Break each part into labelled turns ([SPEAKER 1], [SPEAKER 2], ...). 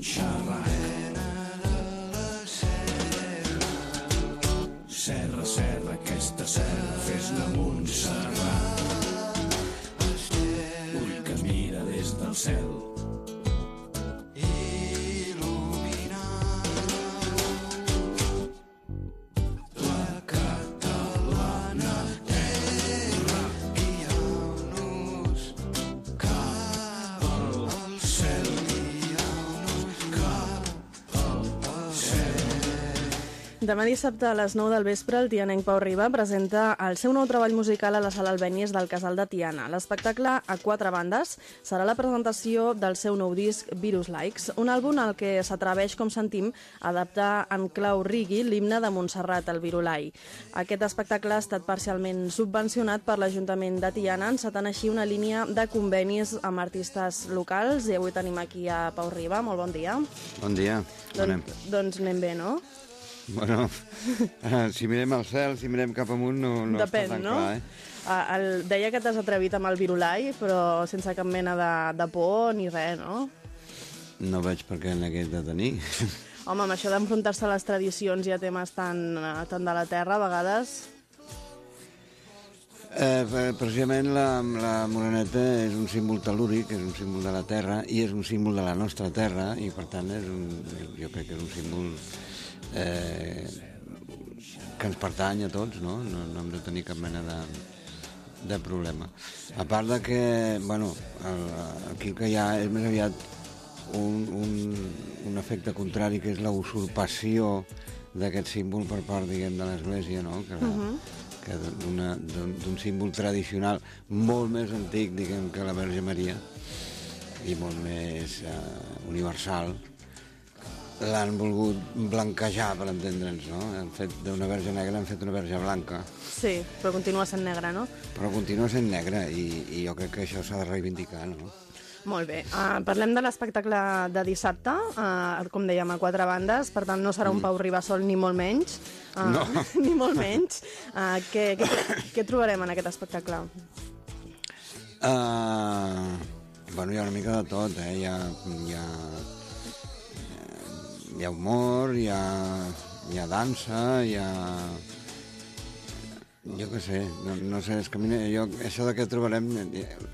[SPEAKER 1] Montserrat.
[SPEAKER 2] Demà dissabte a les 9 del vespre, el tianenc Pau Riba presenta el seu nou treball musical a la sala Albénies del Casal de Tiana. L'espectacle a quatre bandes serà la presentació del seu nou disc Virus Likes, un àlbum al que s'atreveix, com sentim, a adaptar en clau rigui l'himne de Montserrat, el Virulai. Aquest espectacle ha estat parcialment subvencionat per l'Ajuntament de Tiana, encetant així una línia de convenis amb artistes locals i avui tenim aquí a Pau Riba. Molt bon dia.
[SPEAKER 3] Bon dia. On anem?
[SPEAKER 2] Doncs anem bé, no?
[SPEAKER 3] Bueno, eh, si mirem al cel, si mirem cap amunt, no, no
[SPEAKER 2] Depèn,
[SPEAKER 3] està tan
[SPEAKER 2] no?
[SPEAKER 3] clar, eh?
[SPEAKER 2] Ah, el, deia que t'has atrevit amb el virulai, però sense cap mena de, de por ni res, no?
[SPEAKER 3] No veig per què n'hagués de tenir.
[SPEAKER 2] Home, amb això d'enfrontar-se a les tradicions i a temes tan, eh, tan de la terra, a vegades...
[SPEAKER 3] Eh, pre- precisament la, la moreneta és un símbol tel·lúric, és un símbol de la terra i és un símbol de la nostra terra i per tant és un, jo crec que és un símbol eh, que ens pertany a tots, no? No, no hem de tenir cap mena de, de problema. A part de que, bueno, el, aquí el que hi ha és més aviat un, un, un efecte contrari que és la usurpació d'aquest símbol per part, diguem, de l'Església, no? Que, uh -huh. que d'un símbol tradicional molt més antic, diguem, que la Verge Maria i molt més eh, universal l'han volgut blanquejar, per entendre'ns, no? Han fet d'una verge negra, han fet una verge blanca,
[SPEAKER 2] Sí, però continua sent negre, no?
[SPEAKER 3] però continua sent negra i, i jo crec que això s'ha de reivindicar, no?
[SPEAKER 2] Molt bé. Uh, parlem de l'espectacle de dissabte, uh, com dèiem, a quatre bandes, per tant no serà un Pau Ribasol ni molt menys. Uh,
[SPEAKER 3] No.
[SPEAKER 2] ni molt menys. Uh, què, què, què trobarem en aquest espectacle?
[SPEAKER 3] Uh, bueno, hi ha una mica de tot, eh? Hi ha, hi ha, hi ha humor, hi ha, hi ha dansa, hi ha... Jo què sé, no, no sé, és que a mi, jo, això de què trobarem...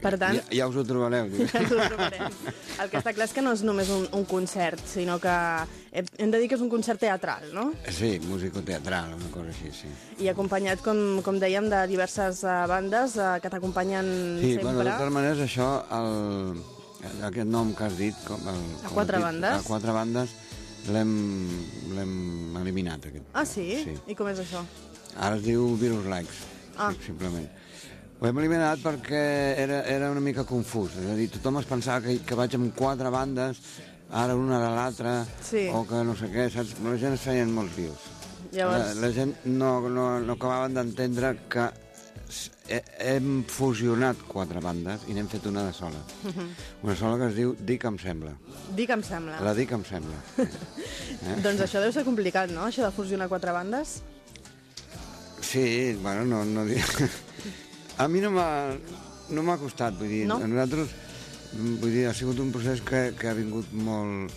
[SPEAKER 2] Per tant-
[SPEAKER 3] Ja, ja us ho trobareu. dic.
[SPEAKER 2] Ens ho trobarem. El que està clar és que no és només un, un concert, sinó que hem de dir que és un concert teatral, no?
[SPEAKER 3] Sí, musicoteatral, una cosa així, sí.
[SPEAKER 2] I acompanyat, com, com dèiem, de diverses bandes que t'acompanyen
[SPEAKER 3] Sí,
[SPEAKER 2] sempre.
[SPEAKER 3] bueno, de totes maneres, això, el, aquest nom que has dit... Com, el,
[SPEAKER 2] A
[SPEAKER 3] com
[SPEAKER 2] quatre
[SPEAKER 3] has dit,
[SPEAKER 2] bandes?
[SPEAKER 3] A quatre bandes l'hem eliminat, aquest.
[SPEAKER 2] Ah, sí?
[SPEAKER 3] Sí.
[SPEAKER 2] I com és això?
[SPEAKER 3] Ara es diu Virus Likes,
[SPEAKER 2] Ah.
[SPEAKER 3] sim- simplement. Ho hem eliminat perquè era, era una mica confús. És a dir, tothom es pensava que, que vaig amb quatre bandes, ara una de l'altra,
[SPEAKER 2] Sí.
[SPEAKER 3] o que no sé què, saps? La gent es feien molts vius.
[SPEAKER 2] Llavors-
[SPEAKER 3] La, la gent no, no, no acabaven d'entendre que hem fusionat quatre bandes i n'hem fet una de sola. Una sola que es diu que em sembla.
[SPEAKER 2] Que em sembla.
[SPEAKER 3] La que em sembla.
[SPEAKER 2] Doncs això deu ser complicat, no?, això de fusionar quatre bandes.
[SPEAKER 3] Sí, bueno, no... no a mi no m'ha no m'ha costat, vull dir,
[SPEAKER 2] No?
[SPEAKER 3] a nosaltres, mm, vull dir, ha sigut un procés que, que ha vingut molt...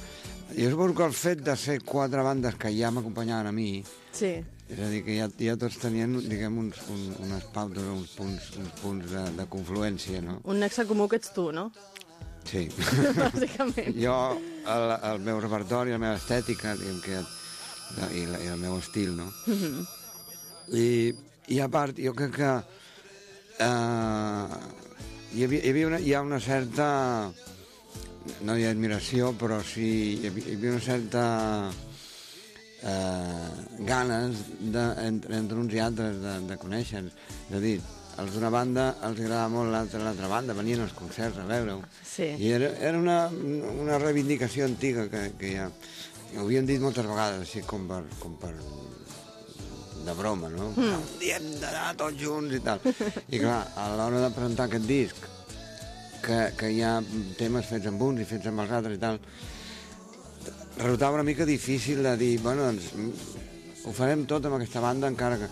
[SPEAKER 3] Jo suposo que el fet de ser quatre bandes que ja m'acompanyaven a mi,
[SPEAKER 2] Sí.
[SPEAKER 3] És a dir, que ja, ja tots tenien, diguem, uns, un, unes pautes, uns punts, uns punts de, de confluència, no?
[SPEAKER 2] Un nexe comú que ets tu, no?
[SPEAKER 3] Sí.
[SPEAKER 2] Bàsicament.
[SPEAKER 3] jo, el, el meu repertori, la meva estètica, diguem que... I, la, i el meu estil, no? I, I a part, jo crec que eh, hi, havia, hi, havia una, hi ha una certa no hi ha admiració però sí hi havia, hi havia una certa eh, ganes de, entre, entre uns i altres de, de conèixer és a dir, els d'una banda els agradava molt l'altra l'altra banda, venien als concerts a veure-ho
[SPEAKER 2] Sí.
[SPEAKER 3] i era, era una, una reivindicació antiga que, que ja ho havíem dit moltes vegades així com per, com per de broma, no? Mm. Un dia hem d'anar tots junts i tal. I clar, a l'hora de presentar aquest disc, que, que hi ha temes fets amb uns i fets amb els altres i tal, resultava una mica difícil de dir, bueno, doncs, mm, ho farem tot amb aquesta banda, encara que...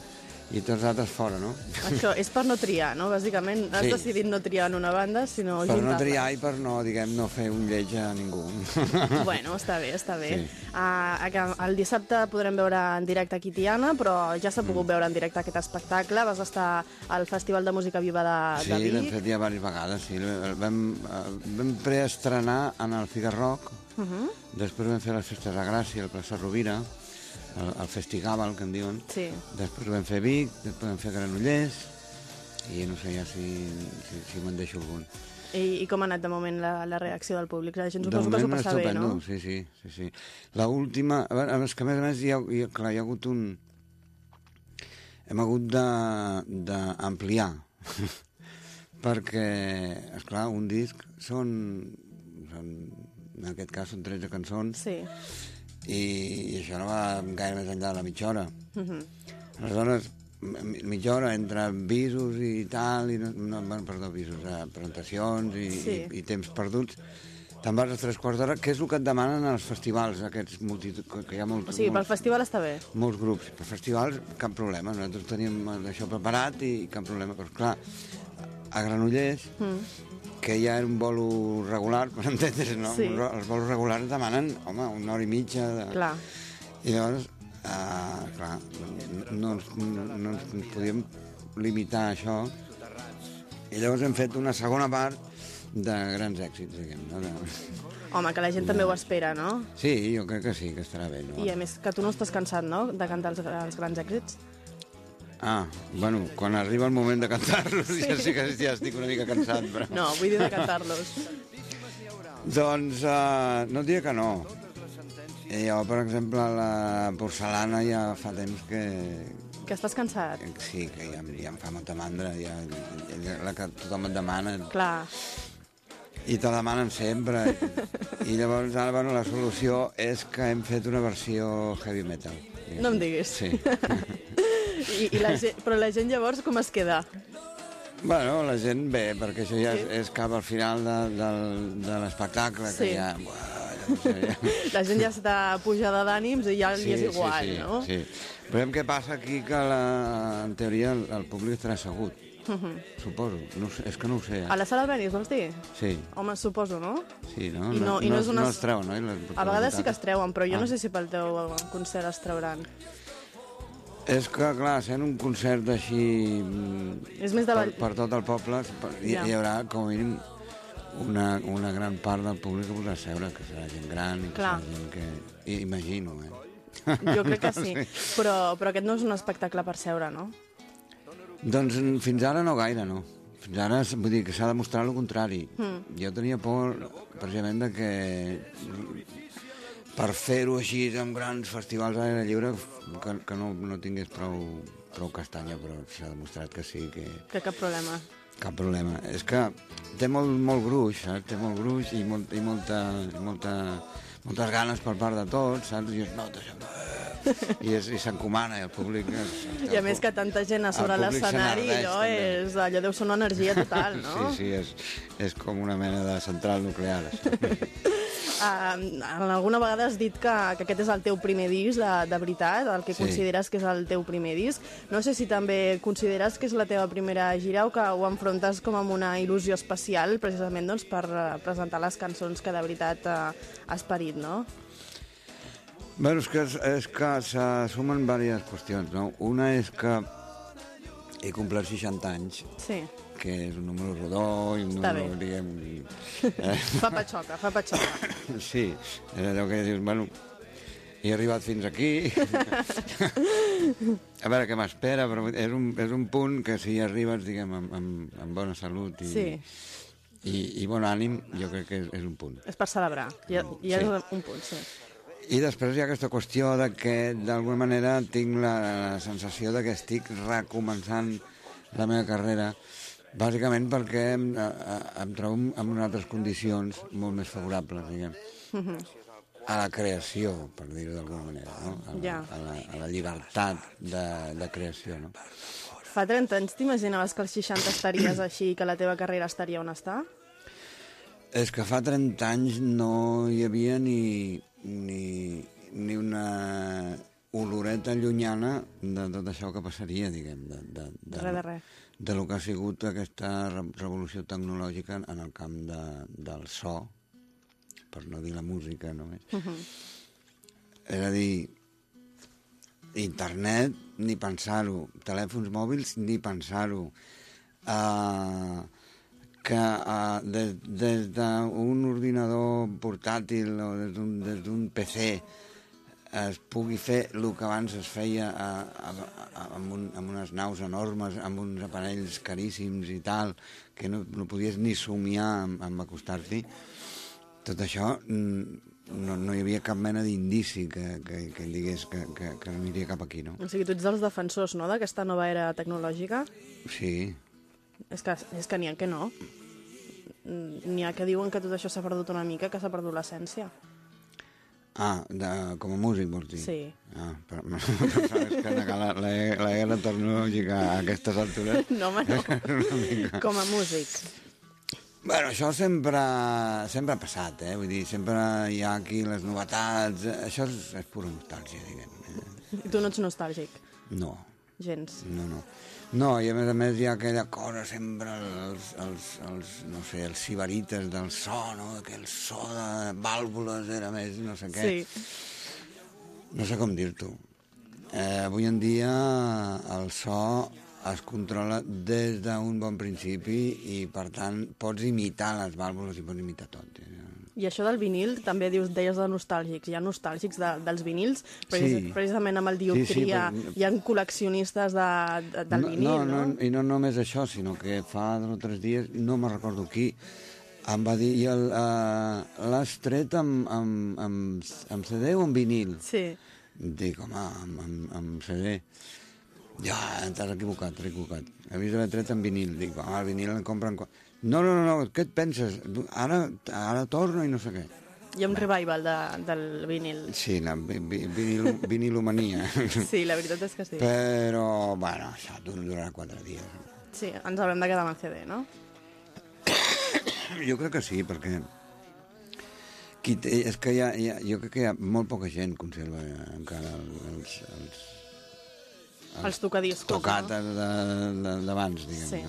[SPEAKER 3] i tots els altres fora, no?
[SPEAKER 2] Això és per no triar, no? Bàsicament, has
[SPEAKER 3] Sí.
[SPEAKER 2] decidit no triar en una banda, sinó
[SPEAKER 3] per no triar i per no, diguem, no fer un lleig a ningú.
[SPEAKER 2] Bueno, està bé, està bé.
[SPEAKER 3] Sí.
[SPEAKER 2] Uh, el dissabte podrem veure en directe aquí Tiana, però ja s'ha pogut veure en directe aquest espectacle. Vas estar al Festival de Música Viva de,
[SPEAKER 3] Sí,
[SPEAKER 2] de
[SPEAKER 3] l'hem
[SPEAKER 2] Vic.
[SPEAKER 3] fet ja diverses vegades, sí. Vam, vam preestrenar en el Figar Rock,
[SPEAKER 2] Uh -huh.
[SPEAKER 3] després vam fer les festes de Gràcia, al plaça Rovira, el, el Festigaval, que en diuen.
[SPEAKER 2] Sí.
[SPEAKER 3] Després vam fer Vic, després vam fer Granollers, i no sé ja si, si, si me'n deixo algun.
[SPEAKER 2] I, I com ha anat de moment la, la reacció del públic? La gent suposo que s'ho passa bé, no?
[SPEAKER 3] sí, sí, sí, sí. La última, a veure, és que a més a més hi ha, hi clar, hi ha hagut un... Hem hagut d'ampliar, perquè, és clar, un disc són, són, en aquest cas són 13 cançons,
[SPEAKER 2] Sí.
[SPEAKER 3] I, i això no va gaire més enllà de la mitja hora.
[SPEAKER 2] Mhm.
[SPEAKER 3] Aleshores, mi- mitja hora entre visos i tal, i no, no bueno, perdó, visos, eh, presentacions i,
[SPEAKER 2] Sí.
[SPEAKER 3] i, i temps perduts, te'n vas a tres quarts d'hora, que és el que et demanen als festivals, aquests multitud, que hi ha molt,
[SPEAKER 2] O sigui, pel
[SPEAKER 3] molts,
[SPEAKER 2] festival està bé.
[SPEAKER 3] molts grups. Per festivals, cap problema, nosaltres tenim això preparat i cap problema, però clar, a Granollers,
[SPEAKER 2] Mm.
[SPEAKER 3] Que ja era un bolo regular, per entendre's, no?
[SPEAKER 2] Sí.
[SPEAKER 3] Els bolos regulars demanen, home, una hora i mitja de,
[SPEAKER 2] Clar.
[SPEAKER 3] i llavors, uh, clar, no, ens, no ens podíem limitar a això. I llavors hem fet una segona part de grans èxits, diguem. No? De...
[SPEAKER 2] Home, que la gent també ho espera, no?
[SPEAKER 3] Sí, jo crec que sí, que estarà bé. No?
[SPEAKER 2] I a més que tu no estàs cansat, no?, de cantar els, els grans èxits.
[SPEAKER 3] Ah, bueno, quan arriba el moment de cantar-los sí. ja sí que ja estic una mica cansat, però...
[SPEAKER 2] No, vull dir de cantar-los.
[SPEAKER 3] Doncs uh, no diré que no. I jo, per exemple, la porcelana ja fa temps que,
[SPEAKER 2] Que estàs cansat.
[SPEAKER 3] sí, que ja, ja em fa molta mandra, ja, ja, la que tothom et demana,
[SPEAKER 2] Clar.
[SPEAKER 3] i te la demanen sempre. I llavors, ara, bueno, la solució és que hem fet una versió heavy metal. diguéssim.
[SPEAKER 2] No em diguis.
[SPEAKER 3] Sí.
[SPEAKER 2] I, i la gent, però la gent llavors com es queda?
[SPEAKER 3] bueno, la gent bé, perquè això ja és, és cap al final de, del, de l'espectacle,
[SPEAKER 2] Sí.
[SPEAKER 3] que ja... Buah, ja, no.
[SPEAKER 2] La gent ja està pujada d'ànims i ja li és igual,
[SPEAKER 3] sí, sí,
[SPEAKER 2] no?
[SPEAKER 3] Sí. Però què passa aquí que la, en teoria el, el públic estarà assegut, suposo. No ho sé, és que no ho sé.
[SPEAKER 2] A la sala Benis, vols dir?
[SPEAKER 3] Sí,
[SPEAKER 2] Home, suposo, no?
[SPEAKER 3] sí, no?
[SPEAKER 2] I no- i no és una-
[SPEAKER 3] no es treu, no?
[SPEAKER 2] A vegades sí que es treuen, però jo
[SPEAKER 3] Ah.
[SPEAKER 2] no sé si pel teu concert es trauran.
[SPEAKER 3] És que, clar, sent un concert així mm,
[SPEAKER 2] És més de
[SPEAKER 3] per,
[SPEAKER 2] ball...
[SPEAKER 3] per tot el poble, per, hi,
[SPEAKER 2] Ja.
[SPEAKER 3] hi haurà com a mínim una, una gran part del públic que podrà seure, que serà gent gran i que
[SPEAKER 2] Clar.
[SPEAKER 3] serà gent que... I, imagino, eh?
[SPEAKER 2] Jo crec que sí, però, però aquest no és un espectacle per seure, no?
[SPEAKER 3] Doncs mm, fins ara no gaire, no. Fins ara, vull dir que s'ha demostrat el contrari. Mm. Jo tenia por, precisament, de que per fer-ho així amb grans festivals a l'aire lliure que, que no, no tingués prou, prou castanya, però s'ha demostrat que sí, que
[SPEAKER 2] Que cap problema.
[SPEAKER 3] cap problema. És que té molt, molt gruix, saps? Té molt gruix i, molt, i, molta, molta, moltes ganes per part de tots, saps? I es nota això. I, és- i s'encomana, i el públic... És,
[SPEAKER 2] I a més que tanta gent a sobre
[SPEAKER 3] El
[SPEAKER 2] l'escenari, allò, és, allò deu ser una energia total, no?
[SPEAKER 3] Sí, sí, és, és com una mena de central nuclear.
[SPEAKER 2] Uh, alguna vegada has dit que, que aquest és el teu primer disc, de, de veritat, el que
[SPEAKER 3] Sí.
[SPEAKER 2] consideres que és el teu primer disc. No sé si també consideres que és la teva primera gira o que ho enfrontes com amb una il·lusió especial, precisament doncs, per eh, presentar les cançons que de veritat uh, has parit, no?
[SPEAKER 3] Bé, és que, és que se sumen diverses qüestions, no? Una és que he complert 60 anys,
[SPEAKER 2] Sí,
[SPEAKER 3] que és un número rodó i un
[SPEAKER 2] Està
[SPEAKER 3] número,
[SPEAKER 2] bé.
[SPEAKER 3] diguem... Eh?
[SPEAKER 2] fa patxoca, fa patxoca.
[SPEAKER 3] Sí, és allò que dius, bueno, he arribat fins aquí. A veure què m'espera, però és un, és un punt que si hi arribes, diguem, amb, amb, amb bona salut i,
[SPEAKER 2] Sí.
[SPEAKER 3] i, i bon ànim, jo crec que és, és un punt.
[SPEAKER 2] És per celebrar, ja, ja
[SPEAKER 3] Sí.
[SPEAKER 2] és un punt, sí.
[SPEAKER 3] I després hi ha aquesta qüestió de que d'alguna manera tinc la, la sensació de que estic recomençant la meva carrera bàsicament perquè em, em trobo en unes altres condicions molt més favorables, diguem, a la creació, per dir-ho d'alguna manera, no? a, la,
[SPEAKER 2] Ja.
[SPEAKER 3] a, la, a la llibertat de, de creació. No?
[SPEAKER 2] Fa 30 anys t'imaginaves que als 60 estaries així i que la teva carrera estaria on està?
[SPEAKER 3] És que fa 30 anys no hi havia ni, ni, ni una oloreta llunyana de tot això que passaria, diguem, de, de, de,
[SPEAKER 2] Res de res.
[SPEAKER 3] de lo que ha sigut aquesta re- revolució tecnològica en el camp de, del so, per no dir la música només. Uh -huh. És a dir, internet, ni pensar-ho, telèfons mòbils, ni pensar-ho. Uh, que uh, des, des d'un ordinador portàtil o des d'un PC es pugui fer el que abans es feia a, a, a, amb, un, amb unes naus enormes, amb uns aparells caríssims i tal, que no, no podies ni somiar amb, amb acostar-t'hi, tot això mm, no, no hi havia cap mena d'indici que, que, que digués que, que, que aniria cap aquí, no?
[SPEAKER 2] O sigui, tu ets dels defensors, no?, d'aquesta nova era tecnològica.
[SPEAKER 3] Sí,
[SPEAKER 2] És que, és que n'hi ha que no. N'hi ha que diuen que tot això s'ha perdut una mica, que s'ha perdut l'essència.
[SPEAKER 3] Ah, de, com a músic, vols dir?
[SPEAKER 2] Sí.
[SPEAKER 3] Ah, però, és que la, la, la era tecnològica a aquestes altures...
[SPEAKER 2] No, home, no. Com a músic.
[SPEAKER 3] Bueno, això sempre, sempre ha passat, eh? Vull dir, sempre hi ha aquí les novetats... Això és, és pura nostàlgia, diguem.
[SPEAKER 2] I tu no ets nostàlgic,
[SPEAKER 3] No,
[SPEAKER 2] gens.
[SPEAKER 3] no, no. No, i a més a més hi ha aquella cosa sempre, els, els, els no sé, els sibarites del so, no? Que el so de vàlvules era més no sé què.
[SPEAKER 2] Sí.
[SPEAKER 3] No sé com dir-t'ho. Eh, avui en dia el so es controla des d'un bon principi i, per tant, pots imitar les vàlvules i pots imitar tot. Eh?
[SPEAKER 2] I això del vinil, també dius, deies de nostàlgics. Hi ha nostàlgics de, dels vinils, precis,
[SPEAKER 3] Sí.
[SPEAKER 2] precisament amb el dioptria,
[SPEAKER 3] Sí, sí, però-
[SPEAKER 2] hi ha col·leccionistes de, de, del
[SPEAKER 3] no,
[SPEAKER 2] vinil, no?
[SPEAKER 3] no, no? I no només això, sinó que fa dos o tres dies, no me'n recordo qui, em va dir, i el, uh, l'has tret amb, amb, amb, amb CD o amb vinil?
[SPEAKER 2] Sí.
[SPEAKER 3] Dic, home, amb, amb, amb CD. Ja, t'has equivocat, t'has equivocat. Havies d'haver tret en vinil. Dic, home, el vinil el compren... No, no, no, no, què et penses? Ara, ara torno i no sé què.
[SPEAKER 2] Hi ha un revival de, del vinil.
[SPEAKER 3] Sí, la vi- vi- vinil, vinilomania.
[SPEAKER 2] Sí, la veritat és que sí.
[SPEAKER 3] Però, bueno, això dur- durarà quatre dies.
[SPEAKER 2] Sí, ens haurem de quedar amb el CD, no?
[SPEAKER 3] Jo crec que sí, perquè qui és que hi ha, hi ha, jo crec que hi ha molt poca gent conserva encara els, els,
[SPEAKER 2] Els tocadiscos,
[SPEAKER 3] tocates de- de- d'abans, diguem.
[SPEAKER 2] Sí.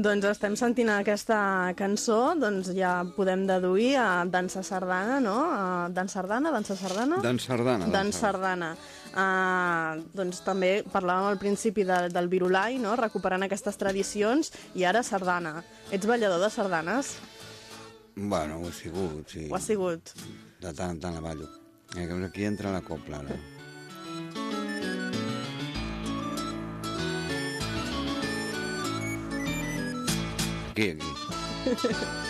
[SPEAKER 2] Doncs estem sentint aquesta cançó, doncs ja podem deduir a dansa sardana, no? A dan sardana, dansa sardana?
[SPEAKER 3] D'en Sardana. d'en
[SPEAKER 2] Dan sardana. Uh, doncs també parlàvem al principi de, del virulai, no? recuperant aquestes tradicions, i ara sardana. Ets ballador de sardanes?
[SPEAKER 3] Bueno, ho he sigut, sí.
[SPEAKER 2] Ho has sigut?
[SPEAKER 3] De tant en tant la ballo. Eh, aquí entra la copla, ara. Aquí.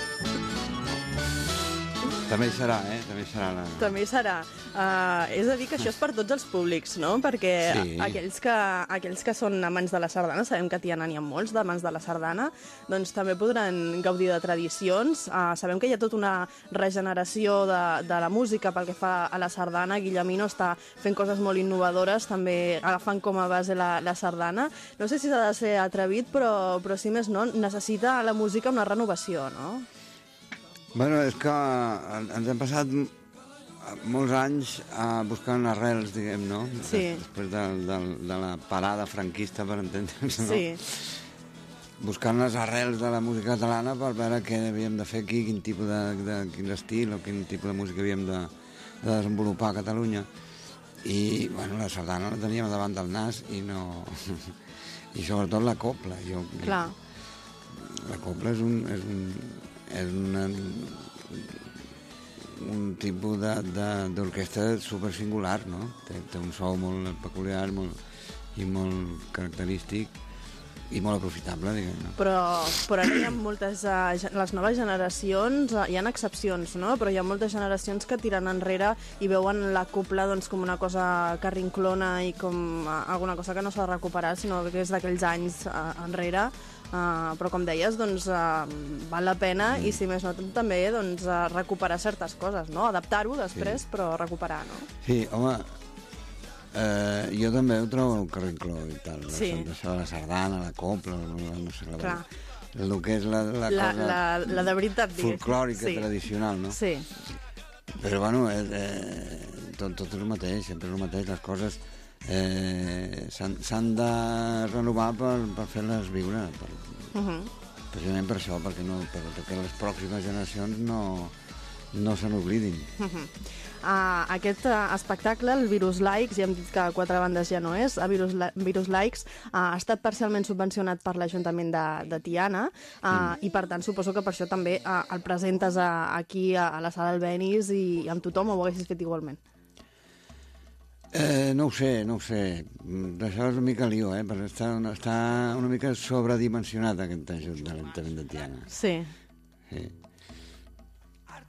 [SPEAKER 3] També hi serà, eh? També hi serà la...
[SPEAKER 2] També hi serà. Uh, és a dir, que això és per tots els públics, no? Perquè
[SPEAKER 3] Sí.
[SPEAKER 2] aquells, que, aquells que són amants de la sardana, sabem que a Tiana n'hi ha molts d'amants de la sardana, doncs també podran gaudir de tradicions. Uh, sabem que hi ha tota una regeneració de, de la música pel que fa a la sardana. Guillemino està fent coses molt innovadores, també agafant com a base la, la sardana. No sé si s'ha de ser atrevit, però, però si més no, necessita la música una renovació, no?
[SPEAKER 3] Bueno, és que en- ens hem passat molts anys uh, buscant arrels, diguem, no?
[SPEAKER 2] Sí.
[SPEAKER 3] Després de, de, de la parada franquista, per entendre'ns, no?
[SPEAKER 2] Sí.
[SPEAKER 3] Buscant les arrels de la música catalana per veure què havíem de fer aquí, quin tipus de, de quin estil o quin tipus de música havíem de, de desenvolupar a Catalunya. I, bueno, la sardana la teníem davant del nas i no... I sobretot la copla. Jo,
[SPEAKER 2] Clar.
[SPEAKER 3] La copla és un, és un, és una, un tipus d'orquestra super singular, no? Té, té un so molt peculiar molt, i molt característic i molt aprofitable, diguem-ne.
[SPEAKER 2] Però, però ara hi ha moltes... Uh, les noves generacions, uh, hi ha excepcions, no? Però hi ha moltes generacions que tiren enrere i veuen la copla doncs, com una cosa carrinclona i com uh, alguna cosa que no s'ha de recuperar, sinó que és d'aquells anys enrere. Uh, però com deies, doncs, uh, val la pena mm. i si més no també doncs, uh, recuperar certes coses, no? Adaptar-ho després, sí. però recuperar, no?
[SPEAKER 3] Sí, home, eh, jo també ho trobo carrincló i tal.
[SPEAKER 2] Sí.
[SPEAKER 3] La, això de la sardana, la copla, la, no sé, la,
[SPEAKER 2] Clar.
[SPEAKER 3] el que és la, la,
[SPEAKER 2] La,
[SPEAKER 3] cosa
[SPEAKER 2] la, la de veritat,
[SPEAKER 3] folclòrica,
[SPEAKER 2] sí.
[SPEAKER 3] tradicional, no?
[SPEAKER 2] Sí,
[SPEAKER 3] Però, bueno, eh, eh, tot, tot és el mateix, sempre és el mateix. Les coses eh, s'han de renovar per, per fer-les viure, per,
[SPEAKER 2] uh -huh.
[SPEAKER 3] precisament per això, perquè, no, per, perquè les pròximes generacions no, no se n'oblidin.
[SPEAKER 2] Uh, aquest uh, espectacle, el Virus Likes, ja hem dit que quatre bandes ja no és, el Virus, Li- Virus Likes uh, ha estat parcialment subvencionat per l'Ajuntament de, de Tiana uh, mm. i per tant suposo que per això també uh, el presentes a, aquí a, a la sala del Benis i amb tothom o ho haguessis fet igualment.
[SPEAKER 3] Eh, no ho sé, no ho sé. Mm, Això és una mica lío, eh? Perquè està, una- està una mica sobredimensionat aquest ajut de l'Ajuntament de Tiana.
[SPEAKER 2] Sí.
[SPEAKER 3] Sí.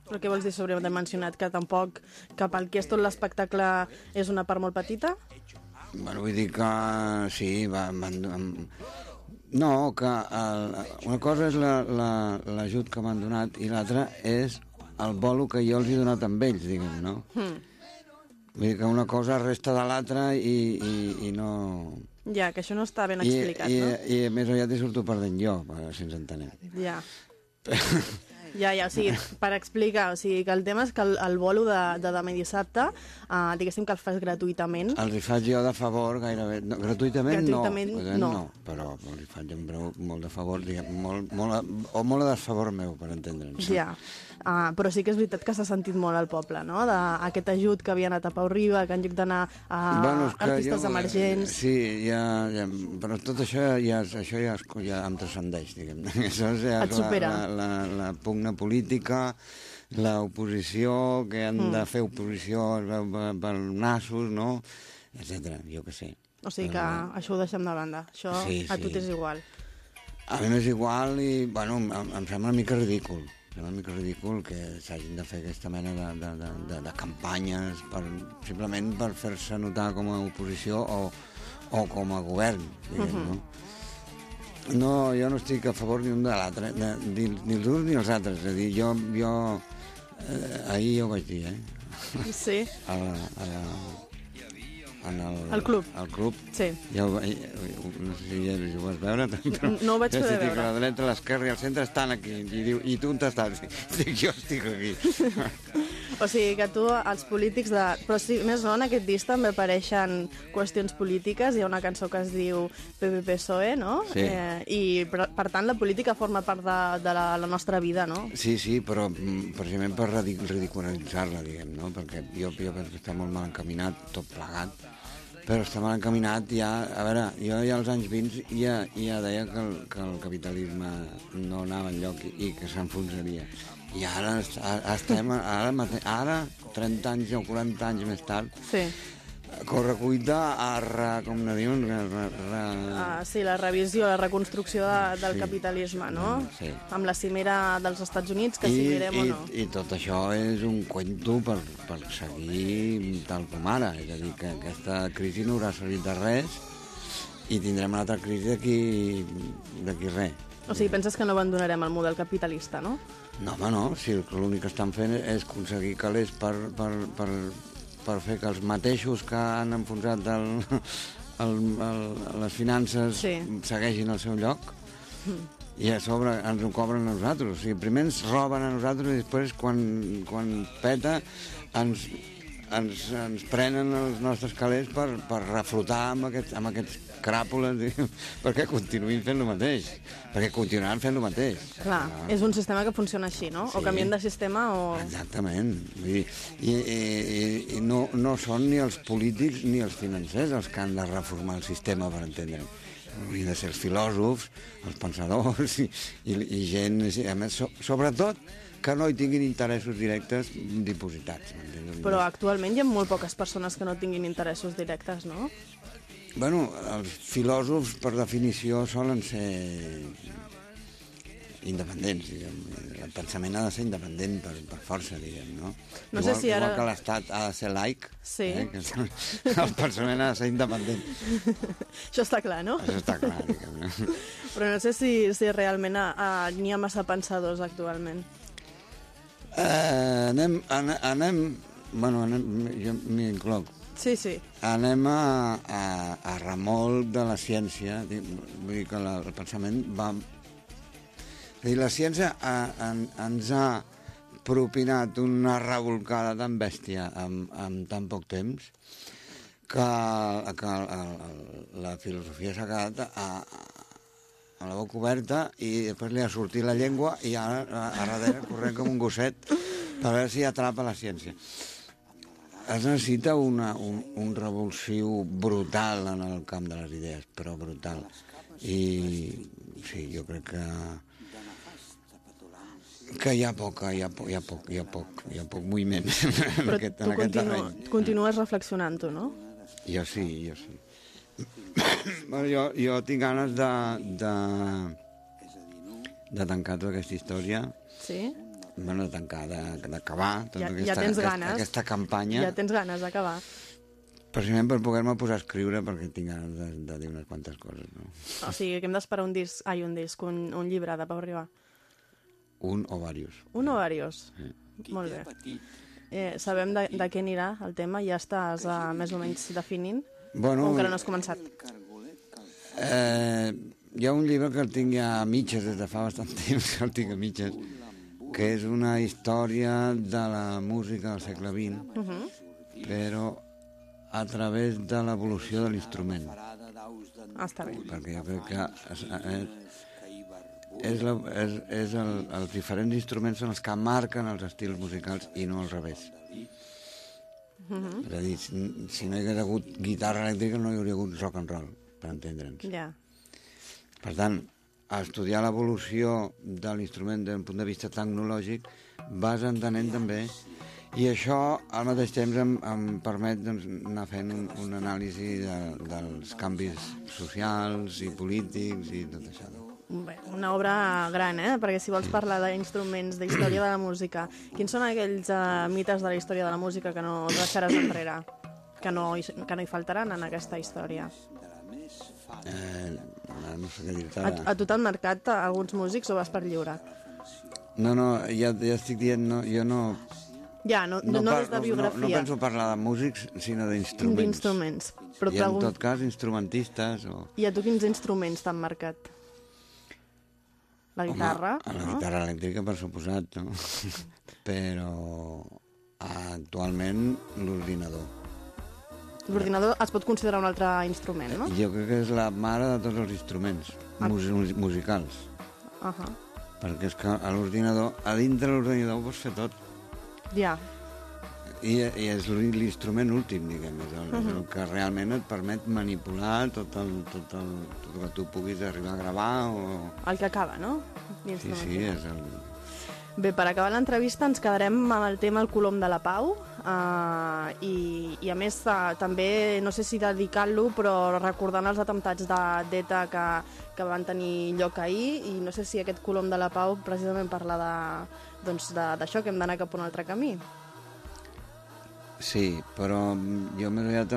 [SPEAKER 2] Però què vols dir sobre mencionat que tampoc que pel que és tot l'espectacle és una part molt petita?
[SPEAKER 3] Bueno, vull dir que sí, va, van, van, no, que el, una cosa és l'ajut la, la, que m'han donat i l'altra és el bolo que jo els he donat amb ells, diguem, no?
[SPEAKER 2] Hmm.
[SPEAKER 3] Vull dir que una cosa resta de l'altra i, i, i no...
[SPEAKER 2] Ja, que això no està ben
[SPEAKER 3] I,
[SPEAKER 2] explicat,
[SPEAKER 3] i,
[SPEAKER 2] no?
[SPEAKER 3] I, més aviat hi surto perdent jo, si ens entenem.
[SPEAKER 2] Ja. Ja, ja, o sigui, per explicar, o sigui, que el tema és que el, el bolo de, de demà dissabte, uh, diguéssim que el fas gratuïtament.
[SPEAKER 3] Els hi faig jo de favor gairebé. No, gratuïtament,
[SPEAKER 2] Gratuïtament,
[SPEAKER 3] no.
[SPEAKER 2] no.
[SPEAKER 3] no. Però hi faig en breu molt de favor, diguem, molt, molt, a- o molt a desfavor meu, per entendre'ns.
[SPEAKER 2] Ja. Uh, però sí que és veritat que s'ha sentit molt al poble, no? D'aquest ajut que havia anat a Pau Riba, que en lloc d'anar a
[SPEAKER 3] que
[SPEAKER 2] artistes emergents...
[SPEAKER 3] Sí, ja, ja, però tot això ja, és- això ja, ja em transcendeix, diguem. Això és ja
[SPEAKER 2] Et supera.
[SPEAKER 3] La, la, la, la pugna política, l'oposició, que han
[SPEAKER 2] Mm.
[SPEAKER 3] de fer oposició per, per nassos, no? etcètera, jo què sé.
[SPEAKER 2] O sigui que
[SPEAKER 3] Però-
[SPEAKER 2] això ho deixem de banda. Això
[SPEAKER 3] Sí,
[SPEAKER 2] a tu
[SPEAKER 3] sí.
[SPEAKER 2] t'és igual.
[SPEAKER 3] A mi m'és igual i, bueno, em, em sembla una mica ridícul. Em sembla una mica ridícul que s'hagin de fer aquesta mena de, de, de, de, de campanyes per, simplement per fer-se notar com a oposició o, o com a govern, diguem,
[SPEAKER 2] Mhm.
[SPEAKER 3] no? No, jo no estic a favor ni un de l'altre, ni, ni els uns ni els altres. És a dir, jo, jo eh, ahir ja ho vaig dir, eh?
[SPEAKER 2] Sí,
[SPEAKER 3] A la, a la, en el,
[SPEAKER 2] Al club.
[SPEAKER 3] Al club.
[SPEAKER 2] sí.
[SPEAKER 3] Ja ho, vaig- no sé si ja ho vas veure, però...
[SPEAKER 2] No ho vaig poder veure.
[SPEAKER 3] A la dreta, l'esquerra i al centre estan aquí. I, diu, i tu on estàs? Dic, jo estic aquí.
[SPEAKER 2] O sigui que tu, els polítics de... Però sí, més no, en aquest disc també apareixen qüestions polítiques. Hi ha una cançó que es diu PPP-PSOE, no?
[SPEAKER 3] Sí.
[SPEAKER 2] Eh, I, per, per tant, la política forma part de, de la, la nostra vida, no?
[SPEAKER 3] Sí, sí, però mm, precisament per ridic- ridicularitzar-la, diguem, no? Perquè jo, jo penso que està molt mal encaminat, tot plegat, però està mal encaminat ja... A veure, jo ja als anys 20 ja, ja deia que el, que el capitalisme no anava enlloc i, i que s'enfonsaria. I ara est- a- estem, ara, mate- ara, 30 anys o 40 anys més tard,
[SPEAKER 2] Sí.
[SPEAKER 3] correcuita a re, com ne diuen, re, re, re,
[SPEAKER 2] Ah, sí, la revisió, la reconstrucció de, del
[SPEAKER 3] Sí.
[SPEAKER 2] capitalisme, no?
[SPEAKER 3] Sí.
[SPEAKER 2] Amb la cimera dels Estats Units, que si
[SPEAKER 3] I,
[SPEAKER 2] o
[SPEAKER 3] i,
[SPEAKER 2] no.
[SPEAKER 3] I tot això és un cuento per, per seguir tal com ara. És a dir, que aquesta crisi no haurà servit de res i tindrem una altra crisi d'aquí res.
[SPEAKER 2] O sigui, penses que no abandonarem el model capitalista, no?
[SPEAKER 3] No, home, no. Si l'únic que estan fent és aconseguir calés per, per, per, per fer que els mateixos que han enfonsat el, el, el, les finances
[SPEAKER 2] Sí.
[SPEAKER 3] segueixin el seu lloc i a sobre ens ho cobren a nosaltres. O sigui, primer ens roben a nosaltres i després, quan, quan peta, ens, ens, ens prenen els nostres calés per, per reflotar amb aquests, amb aquests cràpules perquè continuïn fent el mateix. Perquè continuaran fent el mateix.
[SPEAKER 2] Clar, és un sistema que funciona així, no? O
[SPEAKER 3] Sí.
[SPEAKER 2] canviem de sistema o...
[SPEAKER 3] Exactament. Vull dir, i, i, i, i no, no són ni els polítics ni els financers els que han de reformar el sistema, per entendre'm. Haurien de ser els filòsofs, els pensadors i, i, i gent... i, A més, so, sobretot, que no hi tinguin interessos directes dipositats.
[SPEAKER 2] Però actualment hi ha molt poques persones que no tinguin interessos directes, no?
[SPEAKER 3] Bueno, els filòsofs, per definició, solen ser independents, diguem. El pensament ha de ser independent per, per força, diguem, no?
[SPEAKER 2] No sé
[SPEAKER 3] igual,
[SPEAKER 2] si ara-
[SPEAKER 3] Igual que l'Estat ha de ser laic,
[SPEAKER 2] Sí.
[SPEAKER 3] eh? que el pensament ha de ser independent.
[SPEAKER 2] Això està clar, no?
[SPEAKER 3] Això està clar, diguem, no?
[SPEAKER 2] Però no sé si, si realment n'hi ha massa pensadors actualment.
[SPEAKER 3] Eh, anem, anem, anem, bueno, anem, jo m'hi incloc,
[SPEAKER 2] Sí, sí.
[SPEAKER 3] anem a, a, a remolc de la ciència, vull dir que la, el pensament va... A dir, la ciència ha, en, ens ha propinat una revolcada tan bèstia en, en tan poc temps que, que la filosofia s'ha quedat a, a la boca oberta i després li ha sortit la llengua i ara a, a darrere corrent com un gosset per veure si atrapa la ciència es necessita una, un, un revulsiu brutal en el camp de les idees, però brutal. I sí, jo crec que que hi ha poc, hi ha poc, hi ha poc, hi ha poc, hi ha poc moviment en
[SPEAKER 2] Però
[SPEAKER 3] aquest, en aquest
[SPEAKER 2] continu
[SPEAKER 3] terreny.
[SPEAKER 2] continues reflexionant-ho, no?
[SPEAKER 3] Jo sí, jo sí. bueno, jo, jo tinc ganes de, de, de tancar tota aquesta història,
[SPEAKER 2] Sí?
[SPEAKER 3] Bueno, de tancar, d'acabar tota
[SPEAKER 2] Ja,
[SPEAKER 3] aquesta,
[SPEAKER 2] ja tens
[SPEAKER 3] aquesta,
[SPEAKER 2] ganes.
[SPEAKER 3] aquesta campanya.
[SPEAKER 2] Ja tens ganes d'acabar.
[SPEAKER 3] Precisament per poder-me posar a escriure perquè tinc ganes de, de dir unes quantes coses, no?
[SPEAKER 2] O sigui, que hem d'esperar un disc, ai, un disc, un, un llibre de Pau Riba.
[SPEAKER 3] Un o varios.
[SPEAKER 2] Un o varios? Molt bé. Eh, sabem de, de què anirà el tema? Ja estàs uh, més o menys definint?
[SPEAKER 3] Bueno,
[SPEAKER 2] O encara no has començat?
[SPEAKER 3] eh, hi ha un llibre que el tinc ja a mitges des de fa bastant temps, que el tinc a mitges, que és una història de la música del segle XX,
[SPEAKER 2] Uh -huh.
[SPEAKER 3] però a través de l'evolució de l'instrument,
[SPEAKER 2] Ah, està bé.
[SPEAKER 3] perquè jo crec que és, és, és, la, és, és el, els diferents instruments són els que marquen els estils musicals i no al revés. És a dir, si, si no hi hagués hagut guitarra elèctrica no hi hauria hagut rock and roll, per entendre'ns.
[SPEAKER 2] Ja.
[SPEAKER 3] Per tant, a estudiar l'evolució de l'instrument d'un punt de vista tecnològic vas entenent també i això al mateix temps em, em permet doncs, anar fent un, un anàlisi de, dels canvis socials i polítics i tot això.
[SPEAKER 2] Bé, una obra gran, eh? Perquè si vols parlar d'instruments, d'història de la música, quins són aquells uh, mites de la història de la música que no deixaràs enrere? Que no, que no hi faltaran en aquesta història?
[SPEAKER 3] Eh, no sé què dir-te
[SPEAKER 2] A,
[SPEAKER 3] ara.
[SPEAKER 2] a tu t'han marcat eh, alguns músics o vas per lliure?
[SPEAKER 3] No, no, ja, ja estic dient, no, jo no...
[SPEAKER 2] Ja, no, no, no des de
[SPEAKER 3] no, no
[SPEAKER 2] biografia,
[SPEAKER 3] penso parlar de músics, sinó d'instruments.
[SPEAKER 2] d'instruments. Però
[SPEAKER 3] I en tot cas, instrumentistes o...
[SPEAKER 2] I a tu quins instruments t'han marcat? La guitarra,
[SPEAKER 3] Home, la
[SPEAKER 2] no?
[SPEAKER 3] guitarra elèctrica, per suposat, no? Però actualment l'ordinador.
[SPEAKER 2] L'ordinador es pot considerar un altre instrument, no?
[SPEAKER 3] Jo crec que és la mare de tots els instruments
[SPEAKER 2] Ah.
[SPEAKER 3] mus mus- musicals.
[SPEAKER 2] Uh -huh.
[SPEAKER 3] Perquè és que a l'ordinador, a dintre de l'ordinador ho pots fer tot.
[SPEAKER 2] Ja,
[SPEAKER 3] I, i és l'instrument últim, diguem, és el, és el que realment et permet manipular tot el, tot el, tot el que tu puguis arribar a gravar o...
[SPEAKER 2] el que acaba, no?
[SPEAKER 3] Sí, sí, és el...
[SPEAKER 2] Bé, per acabar l'entrevista ens quedarem amb el tema el Colom de la Pau uh, i, i a més uh, també, no sé si dedicar-lo, però recordant els atemptats d'ETA que, que van tenir lloc ahir i no sé si aquest Colom de la Pau precisament parla d'això, doncs, de, que hem d'anar cap a un altre camí.
[SPEAKER 3] Sí, però jo m'he donat,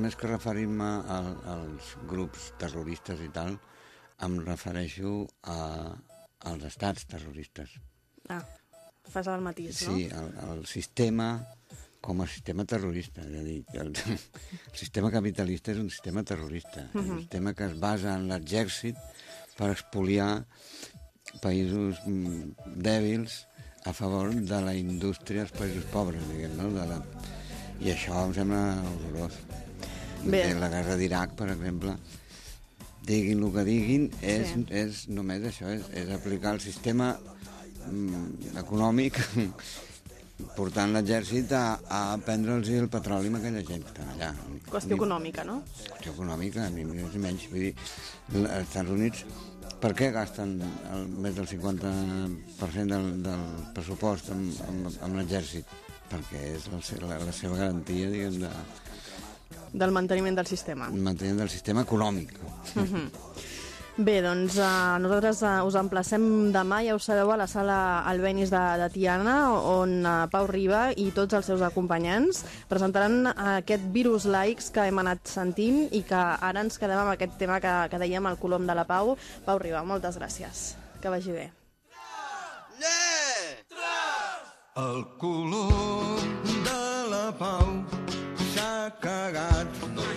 [SPEAKER 3] més que referir-me al, als grups terroristes i tal, em refereixo a, als estats terroristes.
[SPEAKER 2] Ah, fas el matís,
[SPEAKER 3] no? Sí, el, el sistema com a sistema terrorista. És a dir, el, el sistema capitalista és un sistema terrorista. Uh -huh. És un sistema que es basa en l'exèrcit per expoliar països mm, dèbils a favor de la indústria dels països pobres, diguem, no? De la... I això em sembla horrorós. Bé. La guerra d'Iraq, per exemple, diguin el que diguin, és, sí. és només això, és, és aplicar el sistema econòmic portant l'exèrcit a, a prendre'ls el petroli amb aquella gent que allà.
[SPEAKER 2] Qüestió econòmica, no?
[SPEAKER 3] Qüestió econòmica, ni més ni menys. Vull dir, els Estats Units, per què gasten el, més del 50% del, del pressupost amb, amb, amb l'exèrcit? Perquè és la, la, la seva garantia, diguem, de...
[SPEAKER 2] Del manteniment del sistema.
[SPEAKER 3] El manteniment del sistema econòmic. Uh
[SPEAKER 2] mhm. Bé, doncs uh, nosaltres uh, us emplacem demà, ja ho sabeu, a la sala Albenis de, de Tiana, on uh, Pau Riba i tots els seus acompanyants presentaran uh, aquest virus laics que hem anat sentint i que ara ens quedem amb aquest tema que, que dèiem, el colom de la Pau. Pau Riba, moltes gràcies. Que vagi bé.
[SPEAKER 4] El colom de la Pau s'ha cagat. No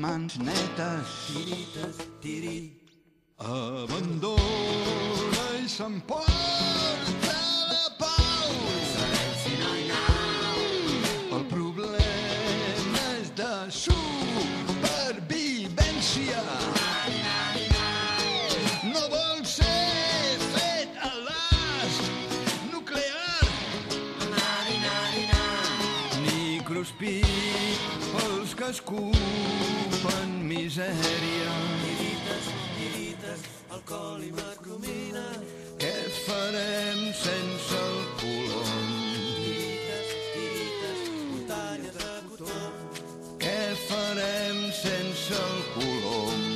[SPEAKER 4] mans netes. Tirites, tiri. Abandona i s'emporta alcohol i macromina. Què farem sense el colom? Tirites, tirites, muntanya de cotó. Què farem sense el colom?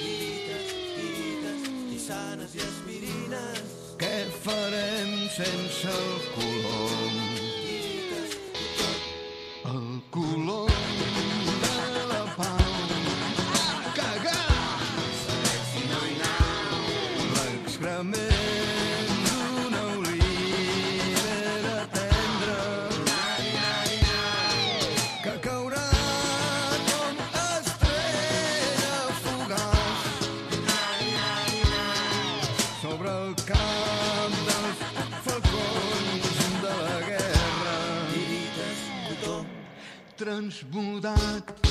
[SPEAKER 4] Tirites, tirites, tissanes i aspirines. Què farem sense el colom? Transmudat per